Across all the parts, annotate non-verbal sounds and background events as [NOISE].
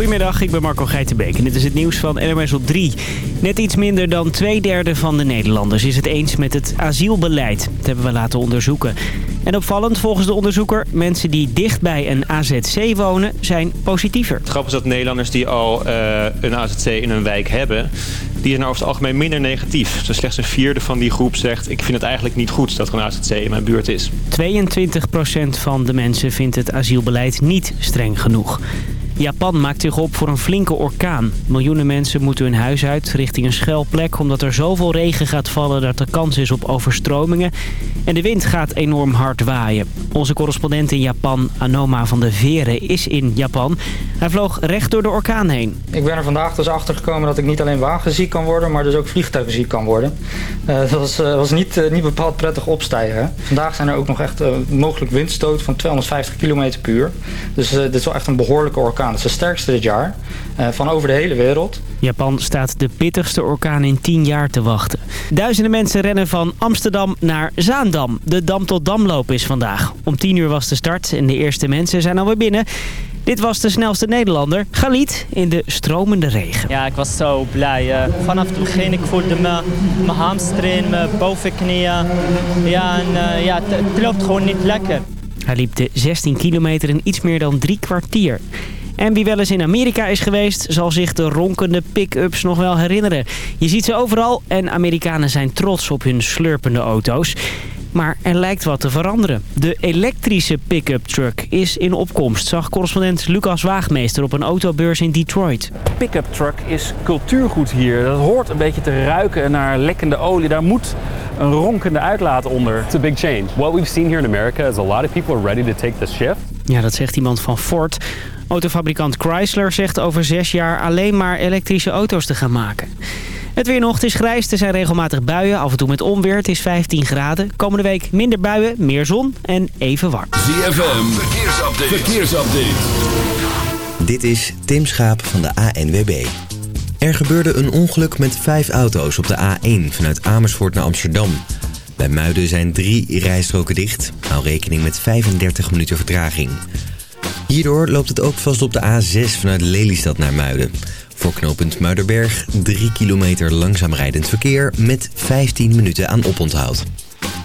Goedemiddag, ik ben Marco Geitenbeek en dit is het nieuws van NMS op 3. Net iets minder dan twee derde van de Nederlanders is het eens met het asielbeleid. Dat hebben we laten onderzoeken. En opvallend volgens de onderzoeker, mensen die dicht bij een AZC wonen zijn positiever. Het grappige is dat Nederlanders die al uh, een AZC in hun wijk hebben... die zijn over het algemeen minder negatief. Dus slechts een vierde van die groep zegt... ik vind het eigenlijk niet goed dat er een AZC in mijn buurt is. 22% van de mensen vindt het asielbeleid niet streng genoeg. Japan maakt zich op voor een flinke orkaan. Miljoenen mensen moeten hun huis uit richting een schuilplek... omdat er zoveel regen gaat vallen dat er kans is op overstromingen. En de wind gaat enorm hard waaien. Onze correspondent in Japan, Anoma van de Veren, is in Japan. Hij vloog recht door de orkaan heen. Ik ben er vandaag dus achter gekomen dat ik niet alleen wagenziek kan worden... maar dus ook vliegtuigziek kan worden. Uh, dat was, uh, was niet, uh, niet bepaald prettig opstijgen. Vandaag zijn er ook nog echt mogelijk windstoot van 250 km per uur. Dus dit is wel echt een behoorlijke orkaan. Het is de sterkste dit jaar, uh, van over de hele wereld. Japan staat de pittigste orkaan in 10 jaar te wachten. Duizenden mensen rennen van Amsterdam naar Zaandam. De Dam tot Damloop is vandaag. Om 10 uur was de start en de eerste mensen zijn alweer binnen. Dit was de snelste Nederlander, Galit, in de stromende regen. Ja, ik was zo blij. Uh, vanaf het begin ik voelde me, mijn hamstring, mijn bovenknieën. Ja, en uh, ja, het, het loopt gewoon niet lekker. Hij liep de 16 kilometer in iets meer dan drie kwartier. En wie wel eens in Amerika is geweest, zal zich de ronkende pick-ups nog wel herinneren. Je ziet ze overal en Amerikanen zijn trots op hun slurpende auto's. Maar er lijkt wat te veranderen. De elektrische pick-up truck is in opkomst, zag correspondent Lucas Waagmeester op een autobeurs in Detroit. Pick-up truck is cultuurgoed hier. Dat hoort een beetje te ruiken naar lekkende olie. Daar moet een ronkende uitlaat onder. It's a big change. What we've seen here in America is a lot of people are ready to take the shift. Ja, dat zegt iemand van Ford. Autofabrikant Chrysler zegt over zes jaar alleen maar elektrische auto's te gaan maken. Het weer nog, het is grijs, er zijn regelmatig buien, af en toe met onweer. Het is 15 graden. Komende week minder buien, meer zon en even warm. ZFM, verkeersupdate. verkeersupdate. Dit is Tim Schaap van de ANWB. Er gebeurde een ongeluk met vijf auto's op de A1 vanuit Amersfoort naar Amsterdam. Bij Muiden zijn drie rijstroken dicht. Hou rekening met 35 minuten vertraging. Hierdoor loopt het ook vast op de A6 vanuit Lelystad naar Muiden. Voor knooppunt Muiderberg 3 kilometer langzaam rijdend verkeer met 15 minuten aan oponthoud.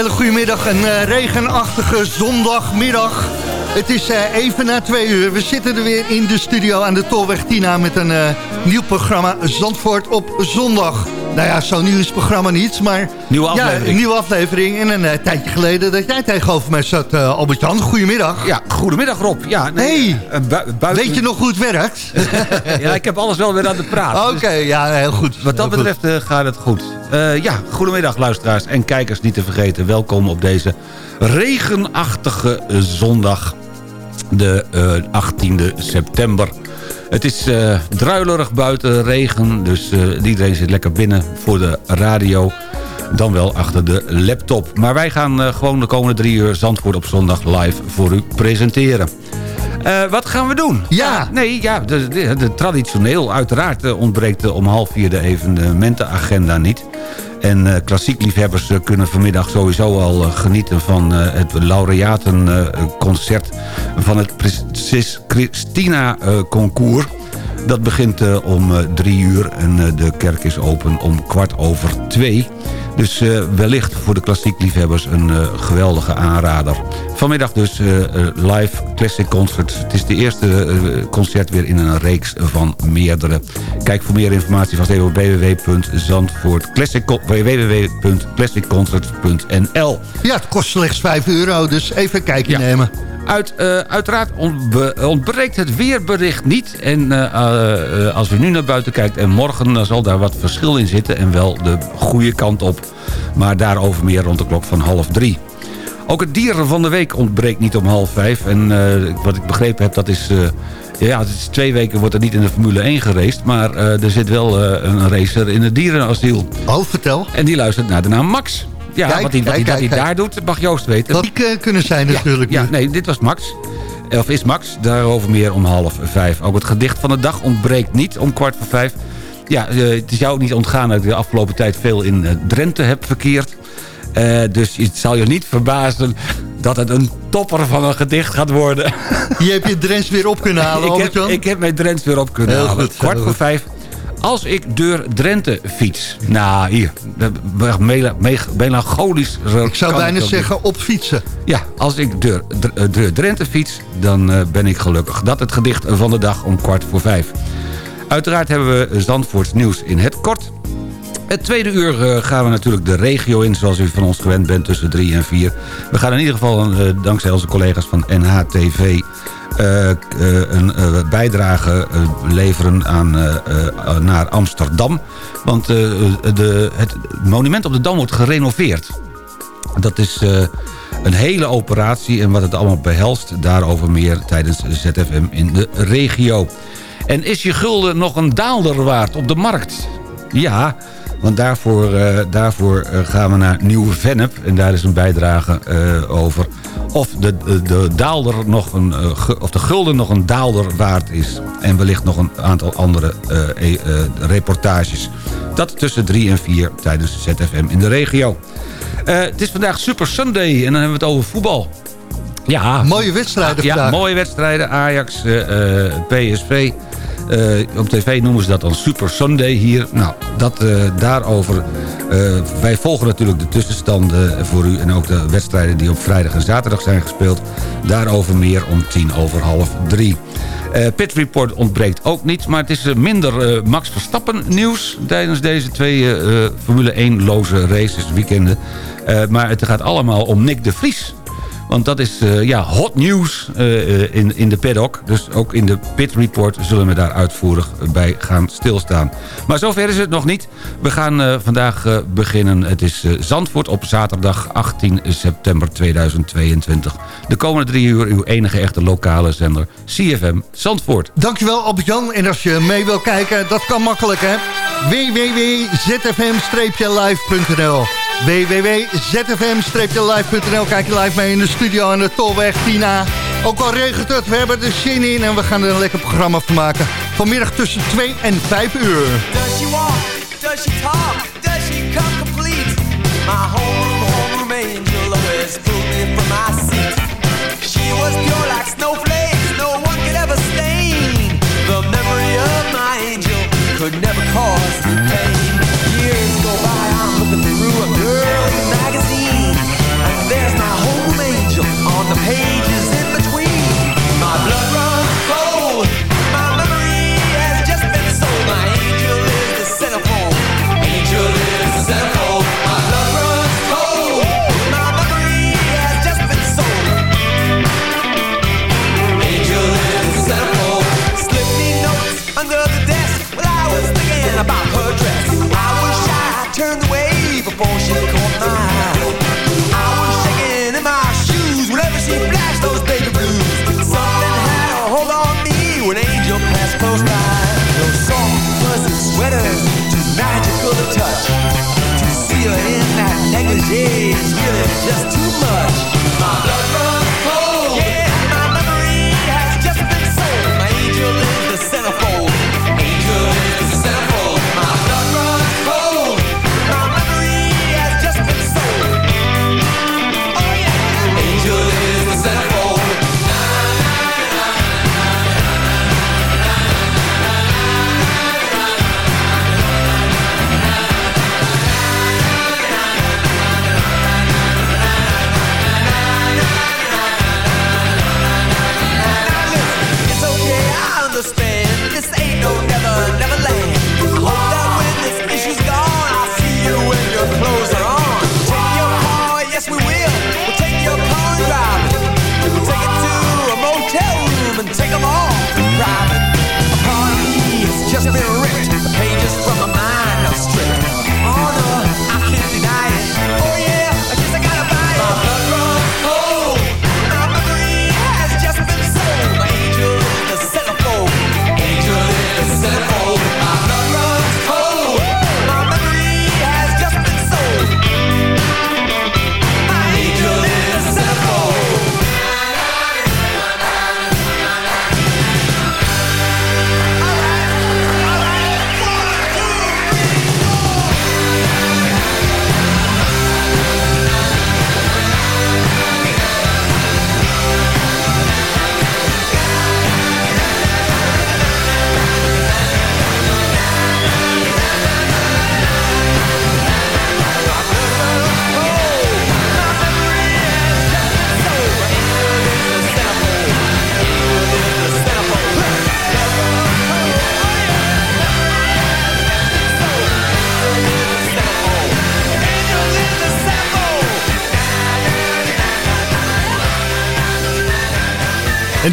Hele goede middag. Een uh, regenachtige zondagmiddag. Het is uh, even na twee uur. We zitten er weer in de studio aan de Tolweg Tina... met een uh, nieuw programma Zandvoort op zondag. Nou ja, zo'n nieuw is het programma niet, maar... Nieuwe aflevering. Ja, een nieuwe aflevering. En een uh, tijdje geleden dat jij tegenover mij zat, uh, Albert-Jan. Goedemiddag. Ja, goedemiddag Rob. Ja, nee, hey, bu buiten... weet je nog hoe het werkt? [LAUGHS] ja, ik heb alles wel weer aan de praat. Oké, okay, dus ja, heel goed. Wat dat heel betreft gaat het goed. Ja, goedemiddag luisteraars en kijkers niet te vergeten. Welkom op deze regenachtige zondag. De 18e september. Het is uh, druilerig buiten, regen, dus uh, iedereen zit lekker binnen voor de radio. Dan wel achter de laptop. Maar wij gaan uh, gewoon de komende drie uur Zandvoort op zondag live voor u presenteren. wat gaan we doen? Ja. nee, ja, de, de, de traditioneel. Uiteraard ontbreekt om half vier de evenementenagenda niet. En uh, klassiek liefhebbers uh, kunnen vanmiddag sowieso al uh, genieten van het laureatenconcert van het Prinses Christina concours. Dat begint om drie uur en de kerk is open om kwart over twee. Dus uh, wellicht voor de klassiek liefhebbers een uh, geweldige aanrader. Vanmiddag dus uh, live classic concert. Het is de eerste concert weer in een reeks van meerdere. Kijk voor meer informatie vast even op www.classicconcert.nl Ja, het kost slechts 5 euro, dus even een kijkje ja. nemen. Uit, uh, uiteraard ontbreekt het weerbericht niet. En uh, uh, als we nu naar buiten kijken en morgen... dan zal daar wat verschil in zitten en wel de goede kant op. Maar daarover meer rond de klok van half drie. Ook het dieren van de week ontbreekt niet om half vijf. En wat ik begrepen heb, dat is... ja, het is twee weken wordt er niet in de Formule 1 geraced... maar er zit wel een racer in het dierenasiel. Oh, vertel. En die luistert naar de naam Max. Ja, kijk, wat hij, wat kijk, hij, wat hij daar doet, mag Joost weten. Dat die kunnen zijn natuurlijk. Ja, ja, nee, dit was Max. Of is Max, daarover meer om half vijf. Ook het gedicht van de dag ontbreekt niet om kwart voor vijf. Ja, het is jou ook niet ontgaan dat ik de afgelopen tijd veel in Drenthe heb verkeerd. Uh, dus het zal je niet verbazen dat het een topper van een gedicht gaat worden. Je hebt je Drents weer op kunnen [LAUGHS] halen, ik heb, ik heb mijn Drents weer op kunnen heel halen. Goed, kwart voor vijf als ik door Drenthe fiets. Nou, hier. Melancholisch. Ik zou bijna zeggen op fietsen. Ja, als ik door, door Drenthe fiets, dan uh, ben ik gelukkig. Dat het gedicht van de dag om kwart voor vijf. Uiteraard hebben we Zandvoorts nieuws in het kort. Het tweede uur gaan we natuurlijk de regio in, zoals u van ons gewend bent, tussen drie en vier. We gaan in ieder geval, dankzij onze collega's van NHTV... Uh, een uh, bijdrage leveren aan, naar Amsterdam. Want de, het monument op de Dam wordt gerenoveerd. Dat is een hele operatie en wat het allemaal behelst... daarover meer tijdens ZFM in de regio. En is je gulden nog een daalder waard op de markt? Ja, want daarvoor, uh, daarvoor gaan we naar Nieuw-Vennep. En daar is een bijdrage uh, over of de, de, de, daalder nog een, of de gulden nog een daalder waard is. En wellicht nog een aantal andere e reportages. Dat tussen 3 en 4 tijdens ZFM in de regio. het is vandaag Super Sunday en dan hebben we het over voetbal. Ja, mooie wedstrijden ja, vandaag. mooie wedstrijden. Ajax, PSV... Uh, op tv noemen ze dat dan Super Sunday hier. Nou, dat uh, daarover. Uh, wij volgen natuurlijk de tussenstanden voor u... en ook de wedstrijden die op vrijdag en zaterdag zijn gespeeld. Daarover meer om tien over half drie. Pit Report ontbreekt ook niet, maar het is minder Max Verstappen nieuws... tijdens deze twee Formule 1-loze races weekenden. maar het gaat allemaal om Nick de Vries... Want dat is uh, ja, hot nieuws uh, in, in de paddock. Dus ook in de pit report zullen we daar uitvoerig bij gaan stilstaan. Maar zover is het nog niet. We gaan vandaag beginnen. Het is Zandvoort op zaterdag 18 september 2022. De komende drie uur uw enige echte lokale zender CFM Zandvoort. Dankjewel Albert-Jan. En als je mee wil kijken, dat kan makkelijk hè. www.zfm-live.nl www.zfm-live.nl Kijk je live mee in de studio aan de Tolweg Tina. Ook al regent het, we hebben er zin in en we gaan er een lekker programma van maken. Vanmiddag tussen 2 en 5 uur. Does she walk? Does she talk? Does she come complete? My home, home angel always pulled me from my seat. She was pure like snowflakes, no one could ever stain. The memory of my angel could never cause me pain.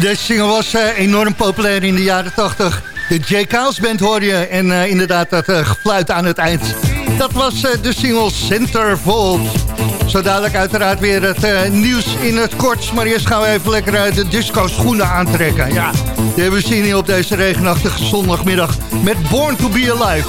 Deze single was uh, enorm populair in de jaren 80. De J. Kaals Band hoor je. En uh, inderdaad dat uh, gefluit aan het eind. Dat was de single Centerfold. Zo dadelijk uiteraard weer het nieuws in het kort. Maar eerst gaan we even lekker de disco schoenen aantrekken. Ja, die hebben we zien hier op deze regenachtige zondagmiddag. Met Born to be Alive.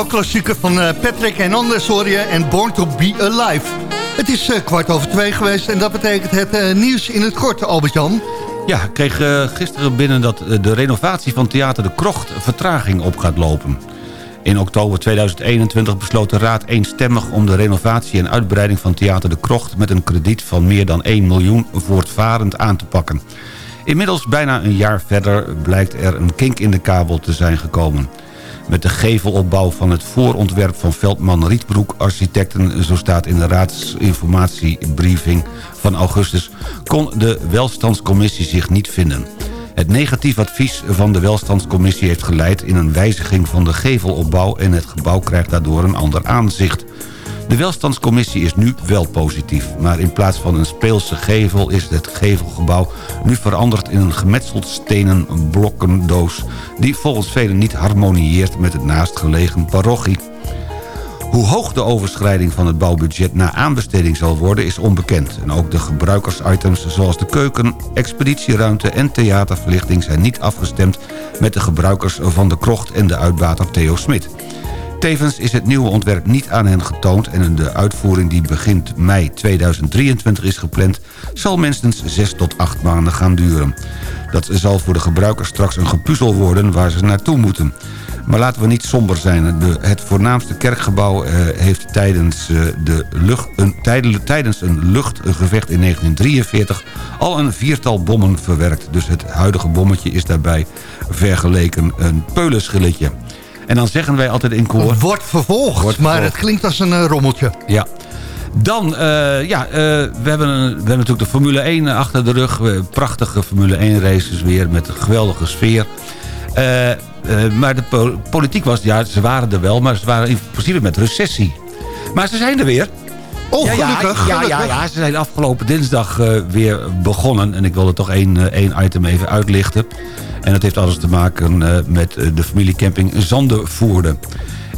disco-klassieker van Patrick en Anders hoor en Born to be Alive. Het is kwart over twee geweest en dat betekent het nieuws in het kort, Albert-Jan. Ja, ik kreeg gisteren binnen dat de renovatie van Theater de Krocht vertraging op gaat lopen. In oktober 2021 besloot de Raad eenstemmig om de renovatie en uitbreiding van Theater de Krocht... met een krediet van meer dan 1 miljoen voortvarend aan te pakken. Inmiddels bijna een jaar verder blijkt er een kink in de kabel te zijn gekomen. Met de gevelopbouw van het voorontwerp van Veldman Rietbroek Architecten... zo staat in de raadsinformatiebriefing van augustus... kon de welstandscommissie zich niet vinden. Het negatief advies van de welstandscommissie heeft geleid... in een wijziging van de gevelopbouw... en het gebouw krijgt daardoor een ander aanzicht. De welstandscommissie is nu wel positief... maar in plaats van een speelse gevel is het gevelgebouw nu veranderd in een gemetseld stenen blokkendoos... die volgens velen niet harmonieert met het naastgelegen parochie. Hoe hoog de overschrijding van het bouwbudget na aanbesteding zal worden is onbekend. En ook de gebruikersitems zoals de keuken, expeditieruimte en theaterverlichting zijn niet afgestemd met de gebruikers van de krocht en de uitbater Theo Smit. Tevens is het nieuwe ontwerp niet aan hen getoond... en de uitvoering die begint mei 2023 is gepland... zal minstens 6 tot 8 maanden gaan duren. Dat zal voor de gebruikers straks een gepuzzel worden waar ze naartoe moeten. Maar laten we niet somber zijn. Het voornaamste kerkgebouw eh, heeft tijdens, eh, de lucht, een, tijdens een luchtgevecht in 1943 al een viertal bommen verwerkt. Dus het huidige bommetje is daarbij vergeleken een peulenschilletje. En dan zeggen wij altijd in koor... Wordt vervolgd, maar het klinkt als een uh, rommeltje. Ja. Dan, uh, ja, uh, we, hebben we hebben natuurlijk de Formule 1 achter de rug. Prachtige Formule 1 races weer met een geweldige sfeer. maar de politiek was, ja, ze waren er wel, maar ze waren in principe met recessie. Maar ze zijn er weer. Oh, gelukkig. Ja, ja, ja, ze zijn afgelopen dinsdag weer begonnen. En ik wilde toch één, één item even uitlichten. En dat heeft alles te maken uh, met de familiecamping Zandervoerde.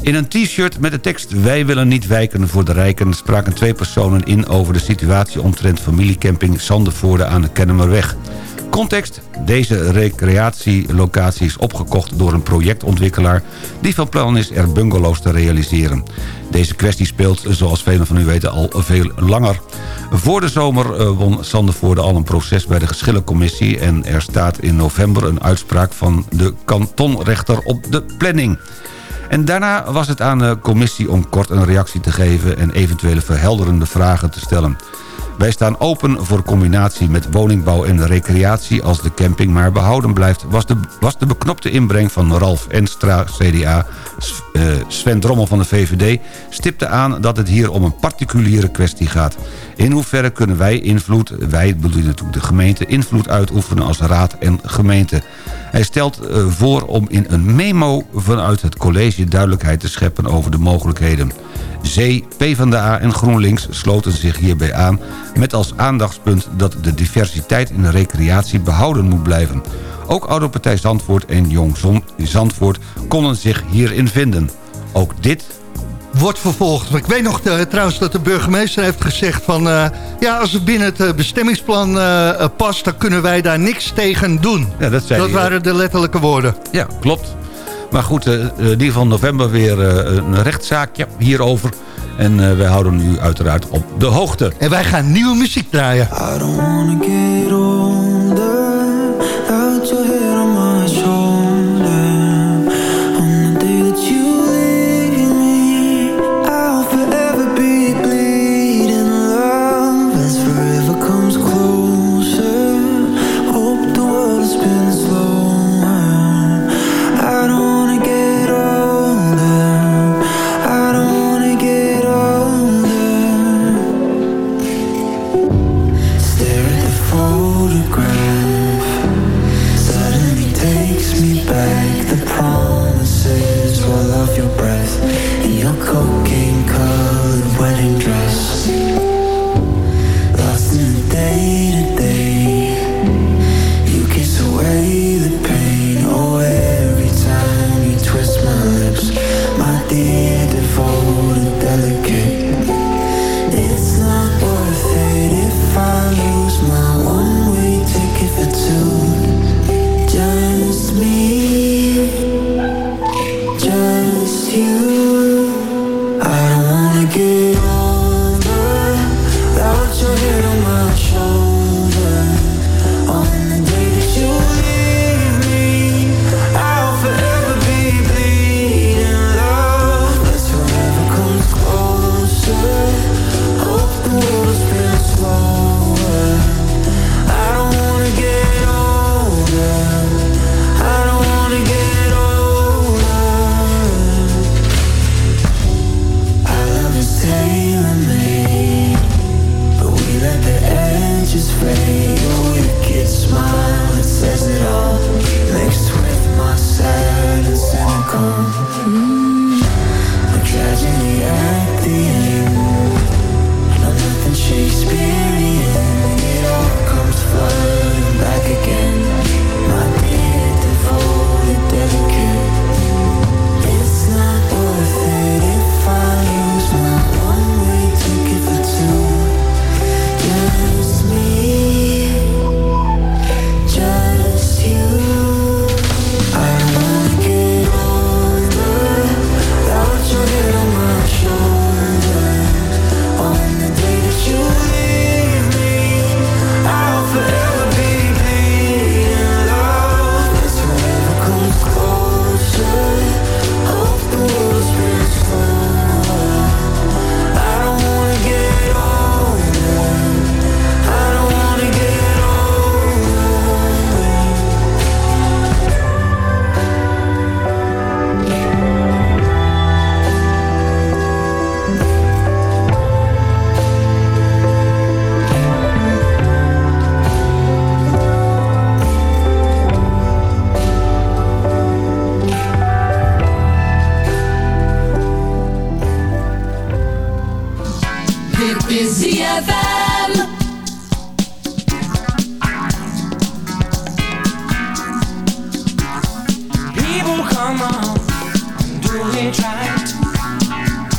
In een t-shirt met de tekst Wij willen niet wijken voor de rijken... spraken twee personen in over de situatie omtrent familiecamping Zandervoorde aan de Kennemerweg. Context, deze recreatielocatie is opgekocht door een projectontwikkelaar... die van plan is er bungalows te realiseren. Deze kwestie speelt, zoals velen van u weten, al veel langer. Voor de zomer eh, won Sandervoorde al een proces bij de geschillencommissie... en er staat in november een uitspraak van de kantonrechter op de planning. En daarna was het aan de commissie om kort een reactie te geven... en eventuele verhelderende vragen te stellen. Wij staan open voor combinatie met woningbouw en recreatie... als de camping maar behouden blijft... was de, was de beknopte inbreng van Ralf Enstra, CDA... Eh, Sven Drommel van de VVD stipte aan dat het hier om een particuliere kwestie gaat. In hoeverre kunnen wij invloed, wij bedoelen natuurlijk de gemeente... invloed uitoefenen als raad en gemeente. Hij stelt eh, voor om in een memo vanuit het college duidelijkheid te scheppen over de mogelijkheden. Zee, PvdA en GroenLinks sloten zich hierbij aan... met als aandachtspunt dat de diversiteit in de recreatie behouden moet blijven. Ook Oude Partij Zandvoort en Jong Zandvoort konden zich hierin vinden. Ook dit wordt vervolgd. Ik weet nog uh, trouwens dat de burgemeester heeft gezegd van... Uh, ja, als het binnen het uh, bestemmingsplan past... dan kunnen wij daar niks tegen doen. Ja, dat dat waren de letterlijke woorden. Ja, klopt. Maar goed, ieder geval november weer een rechtszaakje hierover. En wij houden u uiteraard op de hoogte. En wij gaan nieuwe muziek draaien. I don't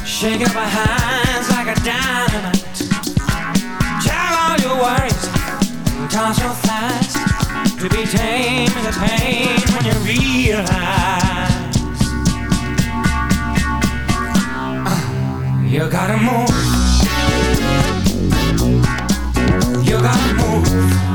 Shake it behind like a dynamite. Tell all your worries and toss your to be pain when you realize uh, you gotta move. You gotta move.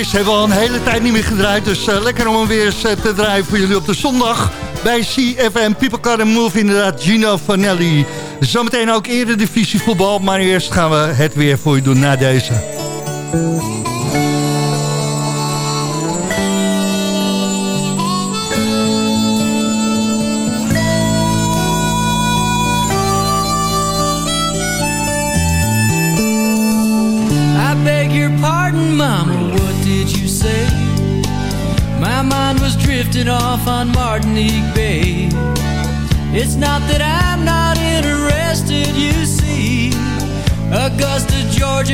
Deze hebben we al een hele tijd niet meer gedraaid. Dus eh, lekker om hem weer eens eh, te draaien voor jullie op de zondag. Bij CFM People Car Move inderdaad Gino Vanelli. Zometeen ook eerder divisie voetbal. Maar eerst gaan we het weer voor je doen na deze.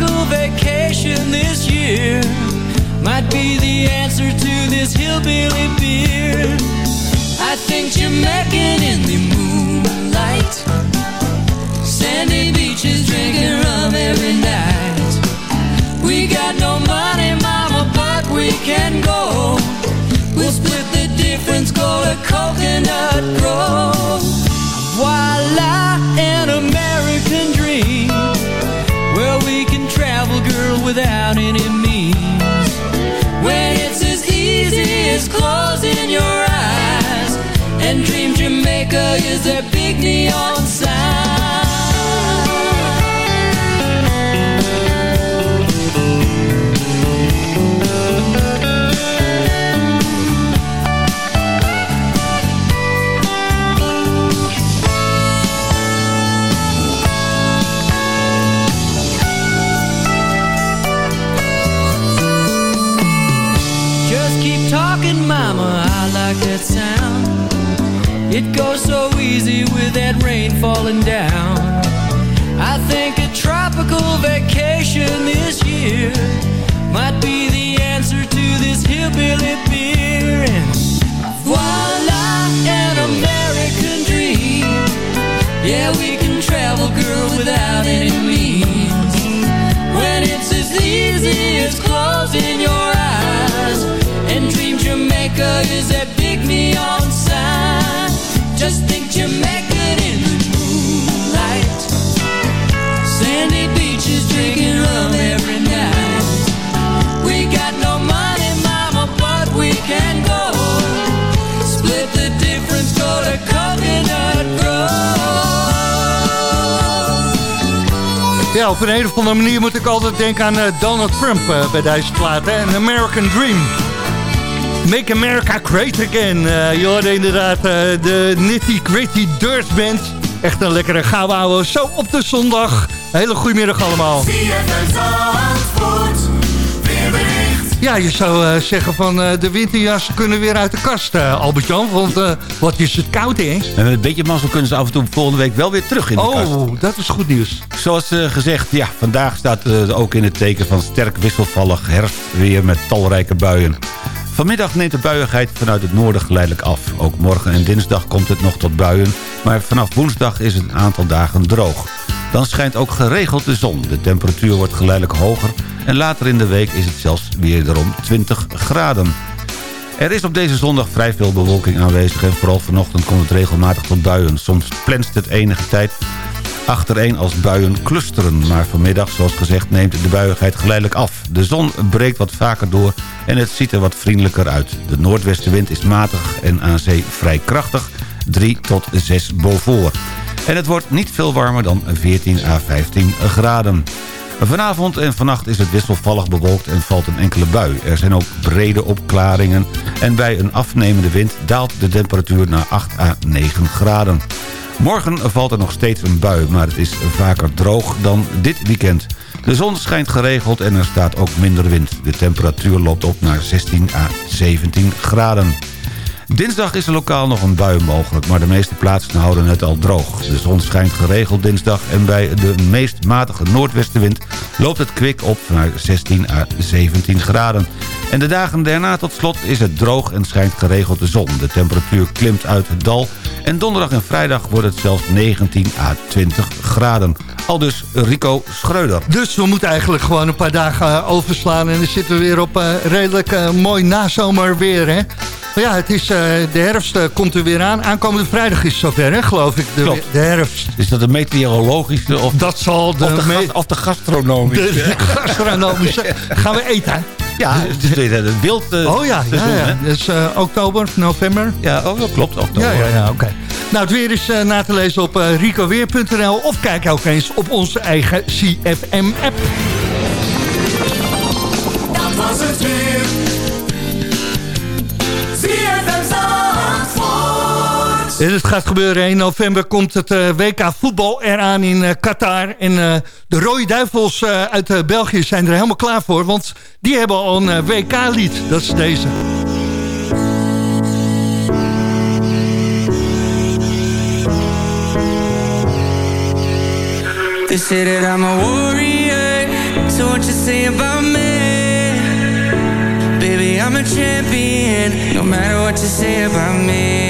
tropical vacation this year might be the answer to this hillbilly beer. I think Jamaican in the moonlight. Sandy beaches drinking rum every night. We got no money, mama, but we can go. We'll split the difference, go to Coconut Grove. Voila, without any means. When it's as easy as closing your eyes and dream Jamaica is their big neon sign. It goes so easy with that rain falling down. I think a tropical vacation this year might be the answer to this hillbilly beer. And voila, an American dream. Yeah, we can travel, girl, without any means. When it's as easy as closing your eyes. And Dream Jamaica is Ja, op een, een of andere manier moet ik altijd denken aan eh, Donald Trump eh, bij deze plaat. American Dream. Make America Great Again. Eh, je hoorde inderdaad de Nitty Gritty Dirt Band. Echt een lekkere gauw Zo op de zondag. Hele goedemiddag allemaal. Ja, je zou eh, zeggen van eh, de winterjassen kunnen weer uit de kast, eh, Albert-Jan. Want wat is het koud, hè? En met een beetje mazzel kunnen ze af en toe volgende week wel weer terug in de kast. Oh, dat is goed nieuws. Zoals gezegd, ja, vandaag staat ook in het teken van sterk wisselvallig herfstweer met talrijke buien. Vanmiddag neemt de buiigheid vanuit het noorden geleidelijk af. Ook morgen en dinsdag komt het nog tot buien, maar vanaf woensdag is het een aantal dagen droog. Dan schijnt ook geregeld de zon. De temperatuur wordt geleidelijk hoger en later in de week is het zelfs weer erom 20 graden. Er is op deze zondag vrij veel bewolking aanwezig... en vooral vanochtend komt het regelmatig tot buien. Soms plenst het enige tijd achtereen als buien clusteren. Maar vanmiddag, zoals gezegd, neemt de buiigheid geleidelijk af. De zon breekt wat vaker door en het ziet er wat vriendelijker uit. De noordwestenwind is matig en aan zee vrij krachtig. 3 tot 6 boven. En het wordt niet veel warmer dan 14 à 15 graden. Vanavond en vannacht is het wisselvallig bewolkt en valt een enkele bui. Er zijn ook brede opklaringen en bij een afnemende wind daalt de temperatuur naar 8 à 9 graden. Morgen valt er nog steeds een bui, maar het is vaker droog dan dit weekend. De zon schijnt geregeld en er staat ook minder wind. De temperatuur loopt op naar 16 à 17 graden. Dinsdag is er lokaal nog een bui mogelijk, maar de meeste plaatsen houden het al droog. De zon schijnt geregeld dinsdag en bij de meest matige noordwestenwind loopt het kwik op naar 16 à 17 graden. En de dagen daarna tot slot is het droog en schijnt geregeld de zon. De temperatuur klimt uit het dal en donderdag en vrijdag wordt het zelfs 19 à 20 graden. Al dus Rico Schreuder. Dus we moeten eigenlijk gewoon een paar dagen eh, overslaan... en dan zitten we weer op eh, redelijk eh, mooi nazomer weer, hè? Maar ja, het is, de herfst eh, komt er weer aan. Aankomende vrijdag is het zover, hè, geloof ik, de, Klopt. de herfst. Is dat de meteorologische of, Dat zal de, of, de, of gastronomische? de, de [LAUGHS] gastronomische... Gaan we eten? Ja, het is weer het wild eh, Oh ja, ja, seizoen, ja. hè? Dus eh, oktober, november. Ja, oh, dat klopt. Oktober. Ja, ja, ja, oké. Nou, het weer is eh, na te lezen op eh, ricoweer.nl of kijk ook eens op onze eigen CFM-app. Dat was het weer. Het gaat gebeuren. In november komt het eh, WK voetbal eraan in eh, Qatar. En eh, de Rode Duivels uit België zijn er helemaal klaar voor. Want die hebben al een WK-lied. Dat is deze. I'm a warrior, so what you say about me? Baby, I'm a champion, no matter what you say about me.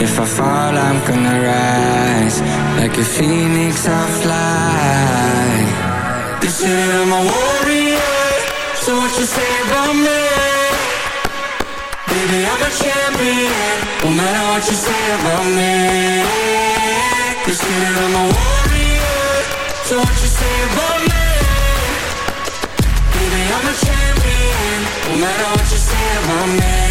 If I fall, I'm gonna rise. Like a phoenix, I'll fly. They say I'm a warrior. So what you say about me? Baby, I'm a champion. No matter what you say about me. They say I'm a warrior. So what you say about me? Baby, I'm a champion. No matter what you say about me.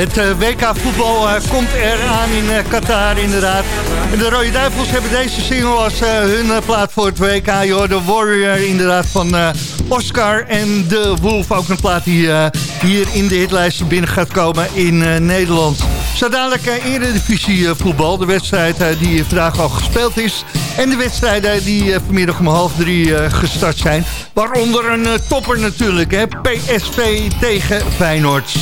Het eh, WK voetbal eh, komt eraan in eh, Qatar inderdaad. En de Rode Duivels hebben deze single als eh, hun eh, plaat voor het WK. Joh, de Warrior inderdaad van eh, Oscar en de Wolf. Ook een plaat die hier in de hitlijsten binnen gaat komen in Nederland. Zo dadelijk Eredivisie voetbal. De wedstrijd die vandaag al gespeeld is. En de wedstrijden die vanmiddag om half drie gestart zijn. Waaronder een topper natuurlijk. Hè? PSV tegen Feyenoord.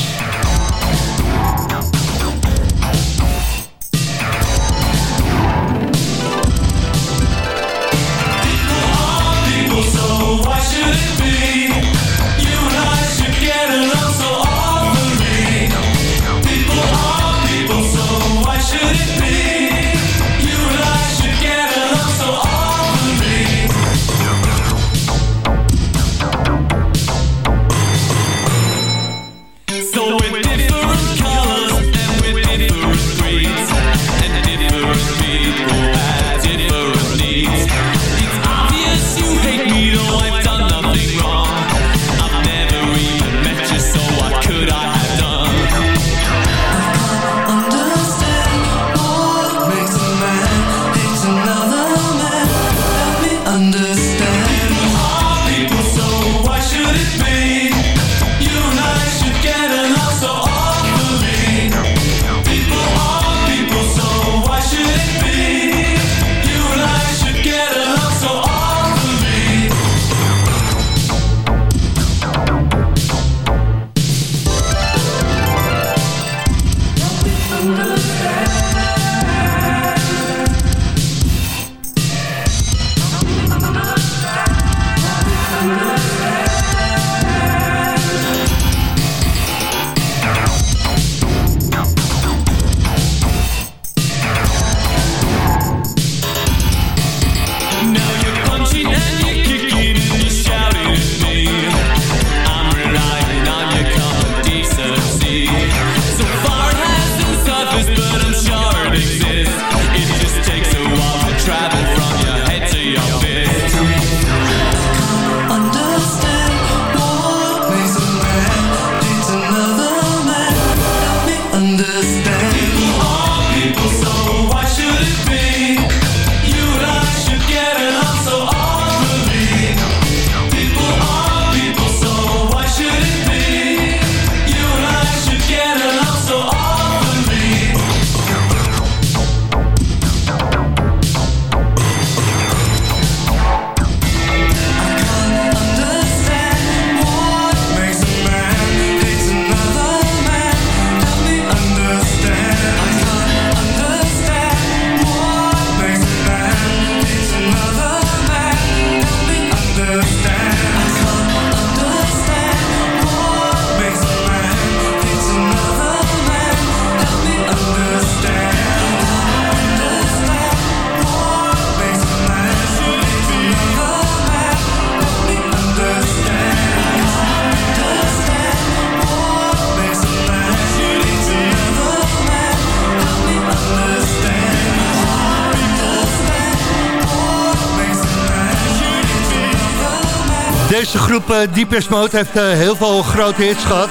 Uh, Deepest Mode heeft uh, heel veel grote hits gehad.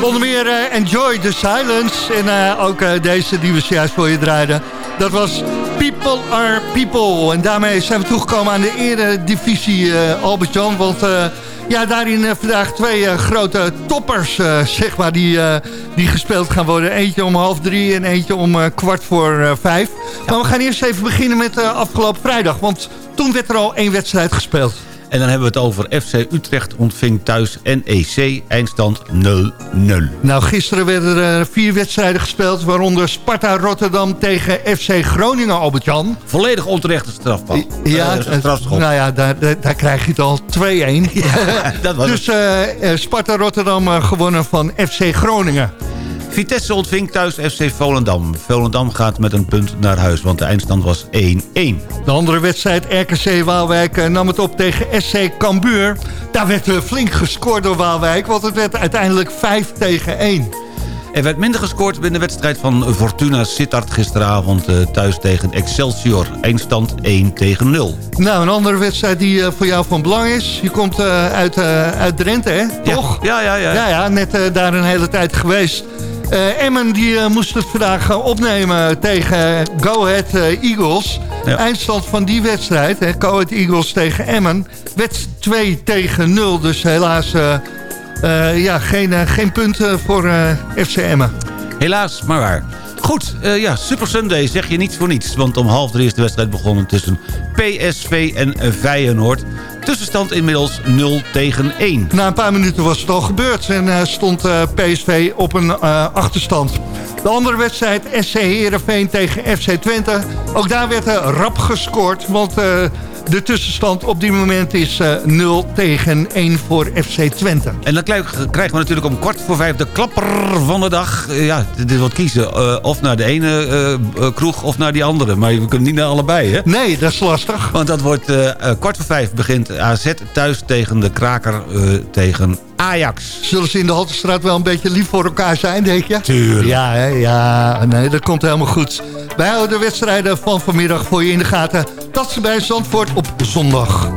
Onder meer uh, Enjoy the Silence. En ook deze die we zojuist voor je draaiden. Dat was People Are People. En daarmee zijn we toegekomen aan de eredivisie Albert Jan. Want ja, daarin vandaag twee grote toppers, zeg maar, die, die gespeeld gaan worden. Eentje om half drie en eentje om kwart voor vijf. Maar we gaan eerst even beginnen met afgelopen vrijdag. Want toen werd er al één wedstrijd gespeeld. En dan hebben we het over FC Utrecht ontving thuis NEC, eindstand 0-0. Nou, gisteren werden er vier wedstrijden gespeeld... waaronder Sparta Rotterdam tegen FC Groningen, Albert-Jan. Volledig onterechte strafbal. Ja, uh, nou ja, daar, daar, krijg je het al 2-1. [LAUGHS] Ja, dat was dus uh, Sparta Rotterdam gewonnen van FC Groningen. Vitesse ontving thuis FC Volendam. Volendam gaat met een punt naar huis, want de eindstand was 1-1. De andere wedstrijd, RKC Waalwijk, eh, nam het op tegen SC Cambuur. Daar werd eh, flink gescoord door Waalwijk, want het werd uiteindelijk 5 tegen 1. Er werd minder gescoord binnen de wedstrijd van Fortuna Sittard gisteravond uh, thuis tegen Excelsior. Eindstand 1 tegen 0. Nou, een andere wedstrijd die uh, voor jou van belang is. Je komt uh, uit, uit Drenthe, hè? Toch? Ja, ja, ja. Ja, ja net daar een hele tijd geweest. Uh, Emmen die, uh, moest het vandaag uh, opnemen tegen Go Ahead Eagles. Ja. Eindstand van die wedstrijd, hè, Go Ahead Eagles tegen Emmen, werd 2 tegen 0. Dus helaas ja, geen, geen punten voor FC Emmen. Helaas, maar waar. Goed, uh, ja, Super Sunday zeg je niets voor niets. Want om half drie is de wedstrijd begonnen tussen PSV en Feyenoord. Tussenstand inmiddels 0 tegen 1. Na een paar minuten was het al gebeurd en uh, stond uh, PSV op een uh, achterstand. De andere wedstrijd, SC Heerenveen tegen FC Twente. Ook daar werd er rap gescoord, want de tussenstand op dit moment is uh, 0 tegen 1 voor FC Twente. En dan krijgen we natuurlijk om kwart voor vijf de klapper van de dag. Uh, ja, dit is wat kiezen. Uh, of naar de ene kroeg of naar die andere. Maar we kunnen niet naar allebei, hè? Nee, dat is lastig. Want dat wordt kwart voor vijf begint AZ thuis tegen de kraker tegen Ajax. Zullen ze in de Haltestraat wel een beetje lief voor elkaar zijn, denk je? Tuurlijk. Ja, hè? ja, nee, dat komt helemaal goed. Wij houden de wedstrijden van vanmiddag voor je in de gaten. Dat ze bij Zandvoort op zondag.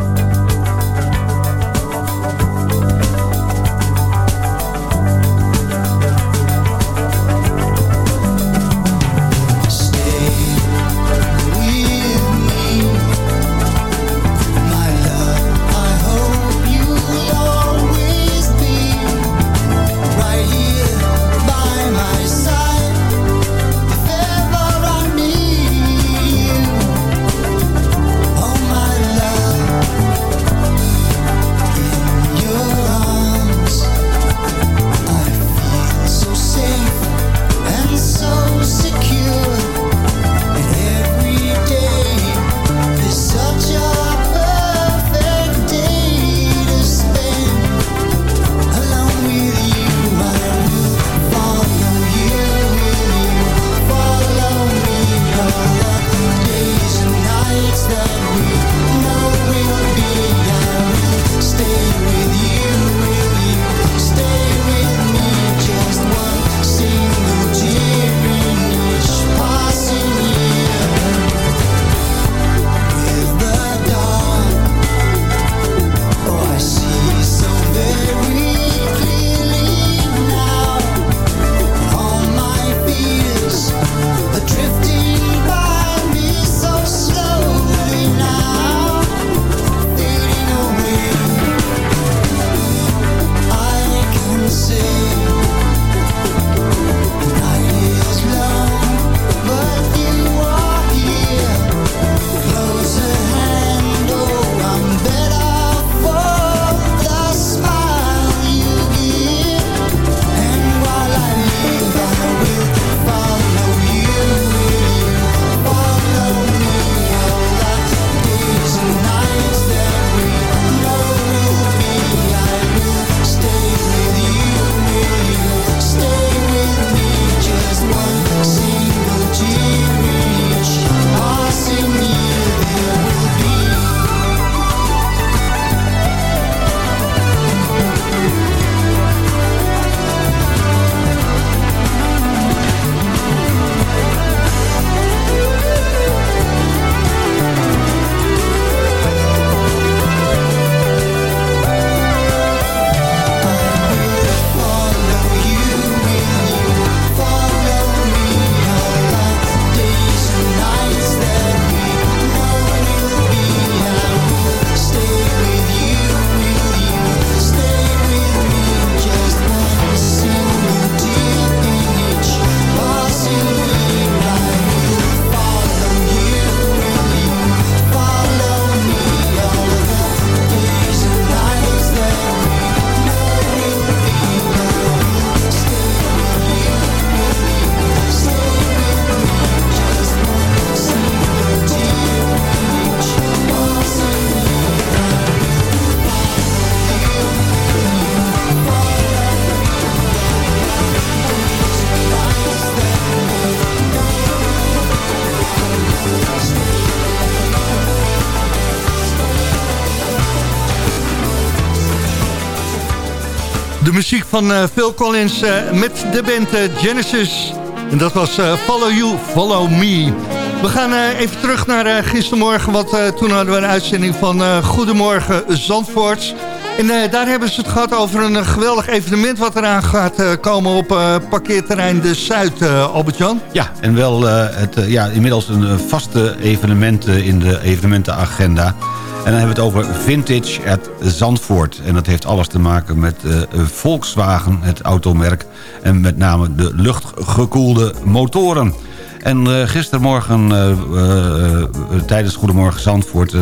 Muziek van eh, Phil Collins eh, met de band eh, Genesis. En dat was Follow You, Follow Me. We gaan even terug naar gistermorgen, want toen hadden we een uitzending van Goedemorgen Zandvoort. En daar hebben ze het gehad over een geweldig evenement wat eraan gaat komen op parkeerterrein De Zuid, Albert-Jan. Ja, en wel het, ja, inmiddels een vaste evenement in de evenementenagenda. En dan hebben we het over Vintage at Zandvoort. En dat heeft alles te maken met eh, Volkswagen, het automerk. En met name de luchtgekoelde motoren. En eh, gistermorgen eh, tijdens Goedemorgen Zandvoort...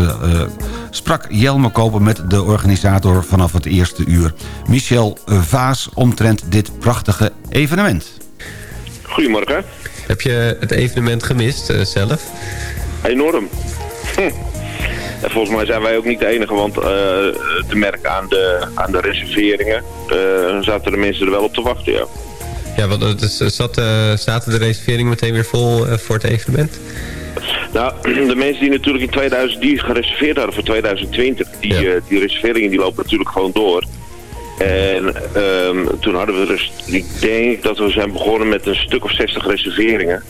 sprak Jelme Koper met de organisator vanaf het eerste uur... Michel Vaas omtrent dit prachtige evenement. Goedemorgen. Heb je het evenement gemist zelf? Enorm. Hm. En volgens mij zijn wij ook niet de enige, want eh, te merken aan de, aan de reserveringen eh, zaten de mensen er wel op te wachten, ja. Ja, want zat, eh, zaten de reserveringen meteen weer vol voor het evenement? Nou, [CLEARS THROAT] de mensen die natuurlijk in 2000 die gereserveerd hadden voor 2020, die, die reserveringen die lopen natuurlijk gewoon door. En ehm, toen hadden we dus, ik denk dat we zijn begonnen met een stuk of 60 reserveringen.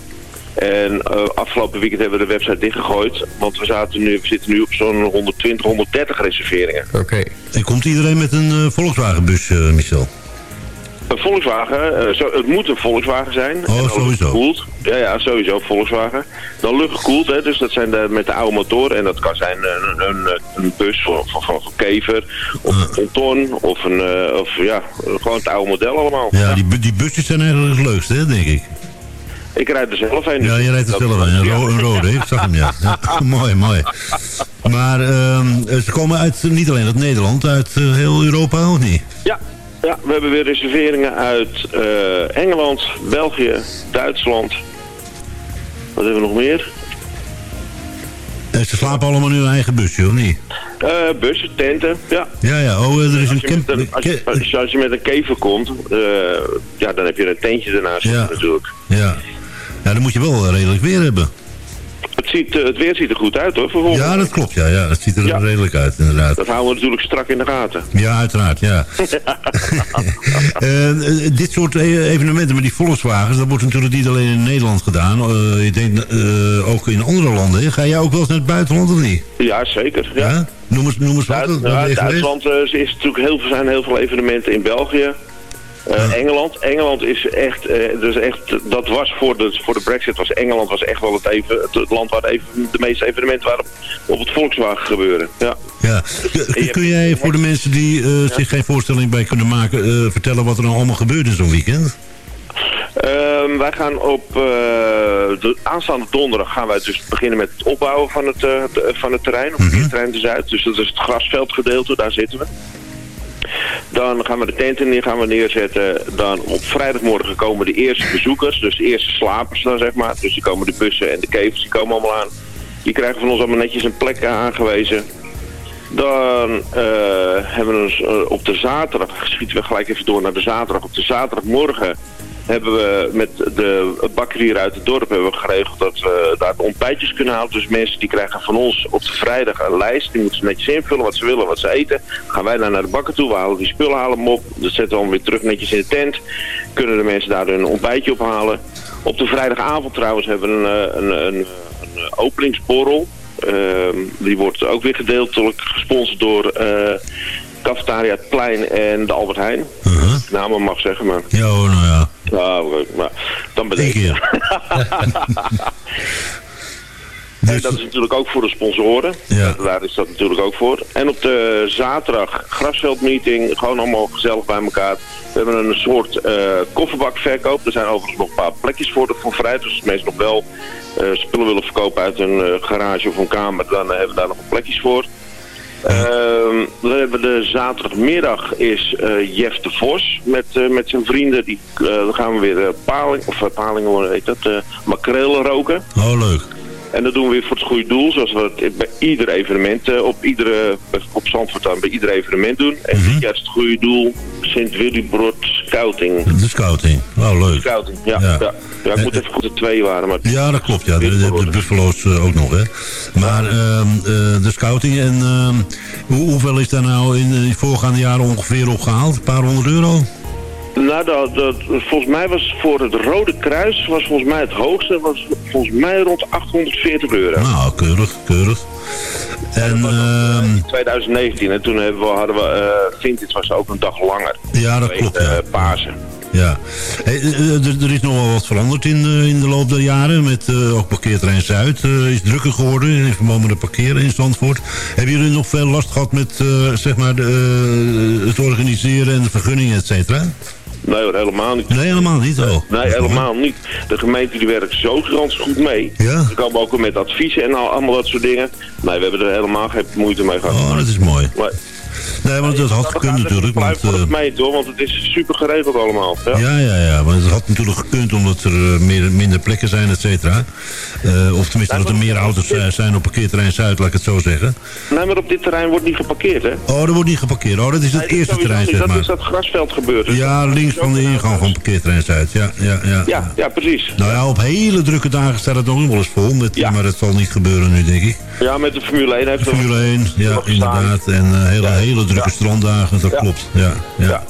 En eh, afgelopen weekend hebben we de website dichtgegooid, want we, zaten nu, we zitten nu op zo'n 120, 130 reserveringen. Oké. En komt iedereen met een eh, Volkswagenbus, eh, Michel? Een Volkswagen, zo, het moet een Volkswagen zijn. Oh, sowieso. Ja, ja, sowieso, Volkswagen. Dan luchtgekoeld, hè, dus dat zijn de, met de oude motoren. En dat kan zijn een, een, een bus van, van, van, van Kever, of een Ponton, of, een, eh, of ja, gewoon het oude model allemaal. Ja, die, die busjes zijn eigenlijk het leukste, hè, denk ik. Ik rijd er zelf een. Ja, je rijdt er zelf aan. Een, ro een rode, ik zag hem, ja. [LAUGHS] ja [LAUGHS] mooi, mooi. Maar ehm, ze komen uit, niet alleen uit Nederland, uit eh, heel Europa, of niet? Ja, ja, we hebben weer reserveringen uit eh, Engeland, België, Duitsland. Wat hebben we nog meer? En ze slapen allemaal in hun eigen busje, of niet? Eh, bussen, tenten, ja. Ja, ja, oh, eh, er is een camp... als, je, als je- als je met een kever komt, eh, ja, dan heb je een tentje ernaast Ja. natuurlijk. Ja. Ja, dan moet je wel redelijk weer hebben. Het, ziet, eh, het weer ziet er goed uit hoor, vervolgens. Ja, dat klopt, ja. ja. Dat ziet er Ja. redelijk uit, inderdaad. Dat houden we natuurlijk strak in de gaten. Ja, uiteraard, ja. [LAUGHS] [LAUGHS] Eh, eh, dit soort e- evenementen met die Volkswagens, dat wordt natuurlijk niet alleen in Nederland gedaan. Eh, ik denk eh, ook in andere landen. Ga jij ook wel eens naar het buitenland of niet? Ja, zeker. Ja. Ja? Noem eens, noem eens wat. Ja? Duitsland eh, is natuurlijk heel, veel- zijn heel veel evenementen in België. Eh, Engeland. Engeland is echt, eh, dus echt, dat was voor de, voor de brexit, was Engeland was echt wel het, even, het, land waar even, de meeste evenementen waren op, het Volkswagen gebeuren. Ja. Ja. Kun- jij voor de mensen die eh, zich geen voorstelling bij kunnen maken... vertellen wat er nou allemaal gebeurt in zo'n weekend? Ehm, wij gaan op de aanstaande donderdag gaan wij dus beginnen met het opbouwen van het, van het terrein. Op het terrein de Zuid. Dus dat is het grasveldgedeelte, daar zitten we. Dan gaan we de tenten neer, gaan we neerzetten. Dan op vrijdagmorgen komen de eerste bezoekers, dus de eerste slapers dan zeg maar. Dus die komen de bussen en de kevers, die komen allemaal aan. Die krijgen van ons allemaal netjes een plek aangewezen. Dan eh, hebben we ons eh, op de zaterdag, schieten we gelijk even door naar de zaterdag. Op de zaterdagmorgen hebben we met de bakker hier uit het dorp hebben we geregeld dat we daar ontbijtjes kunnen halen. Dus mensen die krijgen van ons op de vrijdag een lijst. Die moeten ze netjes invullen wat ze willen, wat ze eten. gaan wij dan naar de bakker toe, we halen die spullen halen hem op. Dat zetten we dan weer terug netjes in de tent. Kunnen de mensen daar hun ontbijtje ophalen. Op de vrijdagavond trouwens hebben we een, eh, een, een, een openingsborrel. Ehm, die wordt ook weer gedeeltelijk gesponsord door eh Cafetaria Het Plein en de Albert Heijn. Namen mag zeggen, maar... Ja, nou ja. Ja, leuk, maar dan bedenk je. [LAUGHS] En dat is natuurlijk ook voor de sponsoren. Ja. Daar is dat natuurlijk ook voor. En op de zaterdag grasveldmeeting, gewoon allemaal gezellig bij elkaar. We hebben een soort eh, kofferbakverkoop. Er zijn overigens nog een paar plekjes voor, voor vrij. Dus als mensen nog wel eh, spullen willen verkopen uit een eh, garage of een kamer, dan eh, hebben we daar nog plekjes voor. Ehm, dan hebben we de zaterdagmiddag is eh, Jeff de Vos met, eh, met zijn vrienden. Die, eh, dan gaan we weer paling, of palingen, heet dat, makrelen roken. Oh, leuk. En dat doen we weer voor het goede doel, zoals we het bij ieder evenement, eh, op, iedere, op Zandvoort dan bij ieder evenement doen. En dit jaar is het goede doel Sint Willibrod scouting. De scouting. Oh, leuk. Scouting, ja. Ja. Ja, ja. ik moet even goed de twee waren, maar... Ja, dat klopt. Ja. De, de, de Buffalo's eh, ook nog, hè. Maar ehm, eh, de scouting en ehm, hoe, hoeveel is daar nou in de voorgaande jaren ongeveer opgehaald? Een paar honderd euro? Nou, dat, dat, volgens mij was voor het Rode Kruis, was volgens mij het hoogste, was volgens mij rond 840 euro. Nou, keurig, keurig. En, ehm, In 2019, en toen hebben we, hadden we, eh Vintage was ook een dag langer. Ja, dat klopt, ja. eh, Pasen. ja. Hey, eh, er, er is nog wel wat veranderd in de, in de loop der jaren. Met eh, ook parkeerterrein Zuid is drukker geworden in verband met het parkeren in Zandvoort. Hebben jullie nog veel last gehad met zeg maar de, het organiseren en de vergunningen, et cetera? Nee hoor, helemaal niet. Nee, helemaal niet. Oh. Nee, helemaal niet. De gemeente die werkt zo gigantisch goed mee. Ja? Ze komen ook met adviezen en al, allemaal dat soort dingen. Nee, we hebben er helemaal geen moeite mee gehad. Oh, dat is mooi. Maar, Nee, want dat had gekund natuurlijk. Want, eh, gemeente hoor, want het is super geregeld allemaal. Ja. Ja, ja, ja. Want het had natuurlijk gekund omdat er eh, meer, minder plekken zijn, et cetera. Eh, of tenminste dat er meer auto's zijn op parkeerterrein Zuid, laat ik het zo zeggen. Nee, maar op dit terrein wordt niet geparkeerd hè. Oh, er wordt niet geparkeerd. Oh, dat is het Nee, eerste terrein, zeg Dat is maar. dat grasveld gebeurd. Dus Ja, links van de ingang van parkeerterrein Zuid. Ja, ja, ja. Ja, ja, precies. Nou ja, op hele drukke dagen staat het nog wel eens vol. Met, Maar dat zal niet gebeuren nu, denk ik. Ja, met de Formule 1 heeft er- Formule 1, ja, inderdaad. En hele, hele drukke stranddagen, dat klopt. Ja, ja.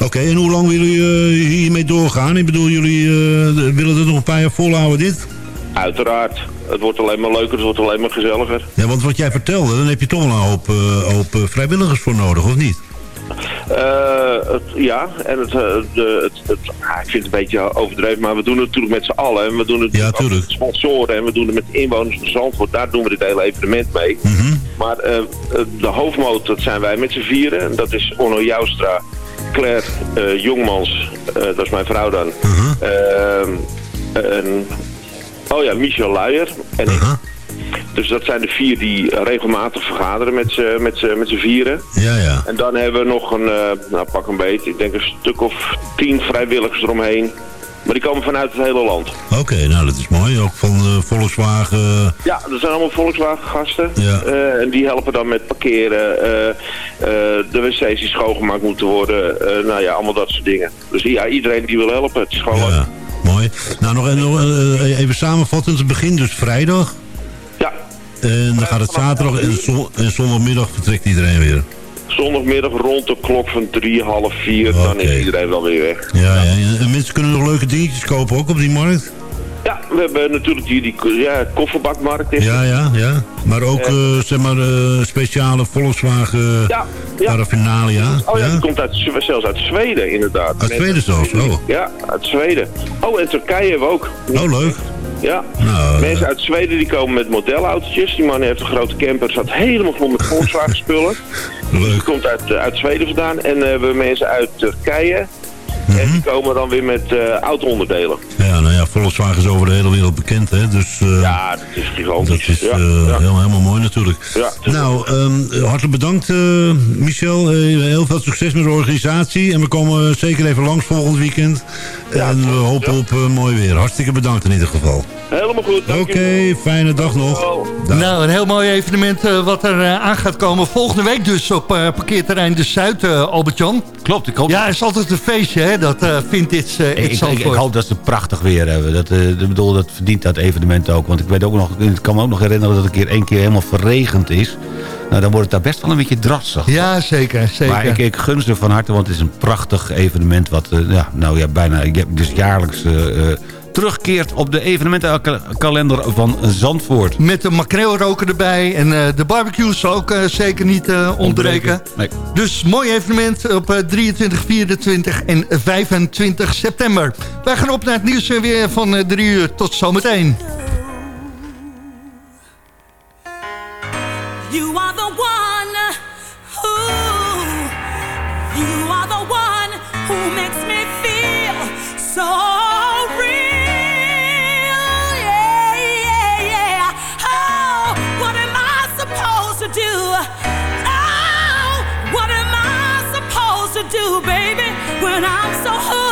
Oké, en hoe lang willen jullie eh, hiermee doorgaan? Ik bedoel, jullie eh, willen het nog een paar jaar volhouden, dit? Uiteraard. Het wordt alleen maar leuker, het wordt alleen maar gezelliger. Ja, want wat jij vertelde, dan heb je toch wel een hoop, hoop eh, vrijwilligers voor nodig, of niet? Eh, het, ja, en het, eh, de, het, het, ah, ik vind het een beetje overdreven, maar we doen het natuurlijk met z'n allen. En we doen het met sponsoren en we doen het met inwoners van Zandvoort. Daar doen we dit hele evenement mee. Maar eh, de hoofdmoot, dat zijn wij met z'n vieren. En dat is Onno Joustra, Claire Jongmans, dat is mijn vrouw dan. Ehm, en, oh ja, Michel Luijer en ik. Dus dat zijn de vier die regelmatig vergaderen met z'n met met vieren. Ja, ja. En dan hebben we nog een, eh, nou pak een beetje, ik denk een stuk of tien vrijwilligers eromheen. Maar die komen vanuit het hele land. Oké, nou dat is mooi. Ook van eh, Volkswagen. Ja, dat zijn allemaal Volkswagen gasten. Ja. Eh, en die helpen dan met parkeren, eh, eh, de wc's die schoongemaakt moeten worden. eh, nou ja, allemaal dat soort dingen. Dus ja, iedereen die wil helpen. Het is gewoon leuk. Mooi. Nou, nog, nog, eh, even samenvattend. Het begint dus vrijdag. En dan gaat het zaterdag en, zon- en zondagmiddag vertrekt iedereen weer. Zondagmiddag rond de klok van drie, half vier, dan is iedereen wel weer weg. Ja, ja. En mensen kunnen nog leuke dingetjes kopen ook op die markt. Ja, we hebben natuurlijk die, die ja, kofferbakmarkt. Is Ja, ja, ja. Maar ook, Eh. eh, zeg maar, eh, speciale Volkswagen Ja, ja. paraphernalia. Oh ja, die komt uit, zelfs uit Zweden inderdaad. Uit Zweden zelfs, oh. Ja, uit Zweden. Oh, en Turkije hebben we ook. Oh, leuk. Ja. Nou, Mensen uit Zweden die komen met modelautootjes. Die man heeft een grote camper, zat helemaal vol met [LAUGHS] Volkswagen spullen. Die komt uit, uit Zweden vandaan. En we hebben mensen uit Turkije. En die komen dan weer met eh auto-onderdelen. Ja, nou ja, Volkswagen is over de hele wereld bekend, hè. Dus, eh, Ja, dat is gigantisch. Dat is ja, eh, ja. Helemaal mooi natuurlijk. Ja, nou, ehm, hartelijk bedankt Michel. Heel veel succes met de organisatie. En we komen zeker even langs volgend weekend. en we hopen op mooi weer. Hartstikke bedankt in ieder geval. Helemaal goed. Oké, fijne dag nog. Dag. Nou, een heel mooi evenement eh, wat er eh, aan gaat komen. Volgende week dus op eh, parkeerterrein De Zuid, eh, Albert-Jan. Klopt, ik hoop... Ja, het is altijd een feestje, hè, dat uh, Vintage uh, ik, ik, ik, ik hoop dat ze prachtig weer hebben. Dat, uh, ik bedoel, dat verdient dat evenement ook. Want ik, weet ook nog, ik kan me ook nog herinneren dat het een keer één keer helemaal verregend is. Nou, dan wordt het daar best wel een beetje drassig. Ja, zeker. zeker. Maar ik, ik gun ze van harte, want het is een prachtig evenement... wat uh, ja, nou ja, bijna dus jaarlijks uh, terugkeert op de evenementenkalender van Zandvoort. Met de makreelroker erbij en uh, de barbecue zal ook uh, zeker niet uh, ontbreken. Nee. Dus mooi evenement op 23, 24 en 25 september. Wij gaan op naar het nieuws weer van 3 uur. Tot zometeen. You baby, when I'm so hooked